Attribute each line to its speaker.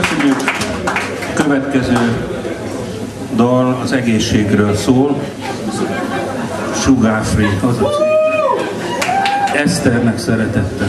Speaker 1: Köszönjük. Következő dal az egészségről szól. Sugar Free, az a cím. Eszternek szeretettel.